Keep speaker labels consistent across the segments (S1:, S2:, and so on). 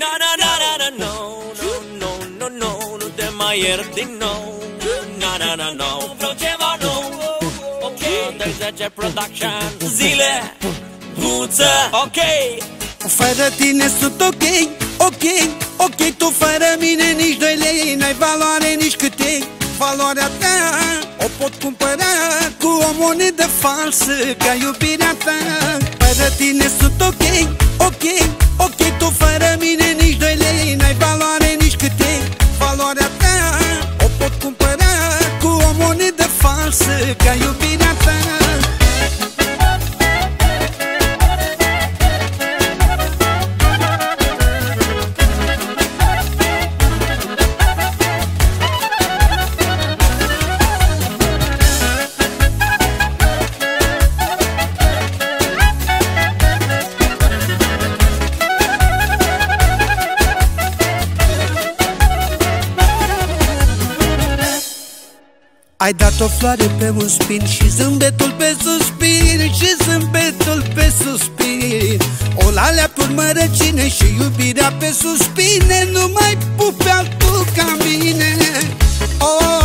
S1: Na na na na na no no no no no Nu te mai iert din nou. Na na na no. Vreau ceva nou. Ok 30 production Zile Buță Ok.
S2: Fără tine sunt ok, ok, ok. Tu fără mine nici doi lei N-ai valoare nici câte Valoarea ta. O pot cumpăra Cu o monedă falsă Ca iubirea ta. Fără tine sunt ok, ok, ok. Tu fără can you Ai dat o floare pe un spin Și zâmbetul pe suspin Și zâmbetul pe suspin. O lalea pe urmă răcine Și iubirea pe suspine Nu mai pupe altul ca mine. Oh, oh, oh,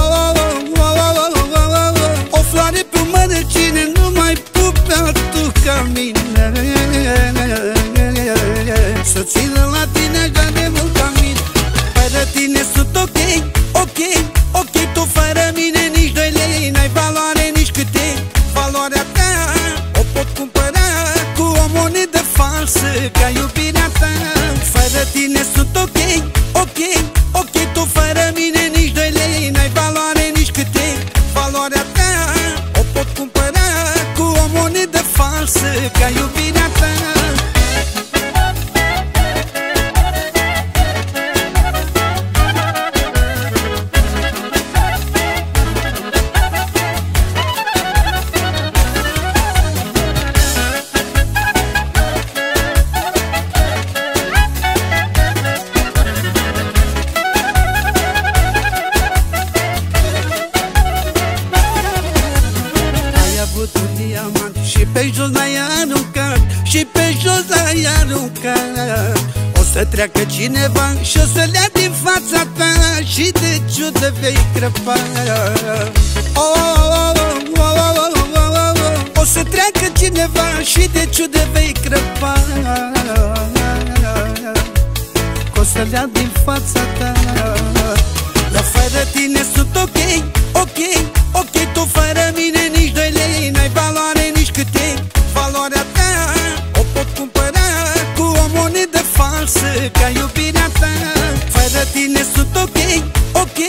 S2: iubirea ta Fără tine sunt ok, ok, ok Tu fără mine nici doi lei. N-ai valoare nici câte Valoarea ta o pot cumpăra Cu o monedă falsă Ca iubirea aruncat Și pe jos ai aruncat O să treacă cineva și o să le ia din fața ta Și de ciudă vei crăpa oh, oh, oh, oh, oh, oh, O să treacă cineva și de ciudă vei crăpa O să le ia din fața ta La fără tine sunt ok, ok, ok Tu fără mine nici doi lei iubirea ta Fără tine sunt ok, ok,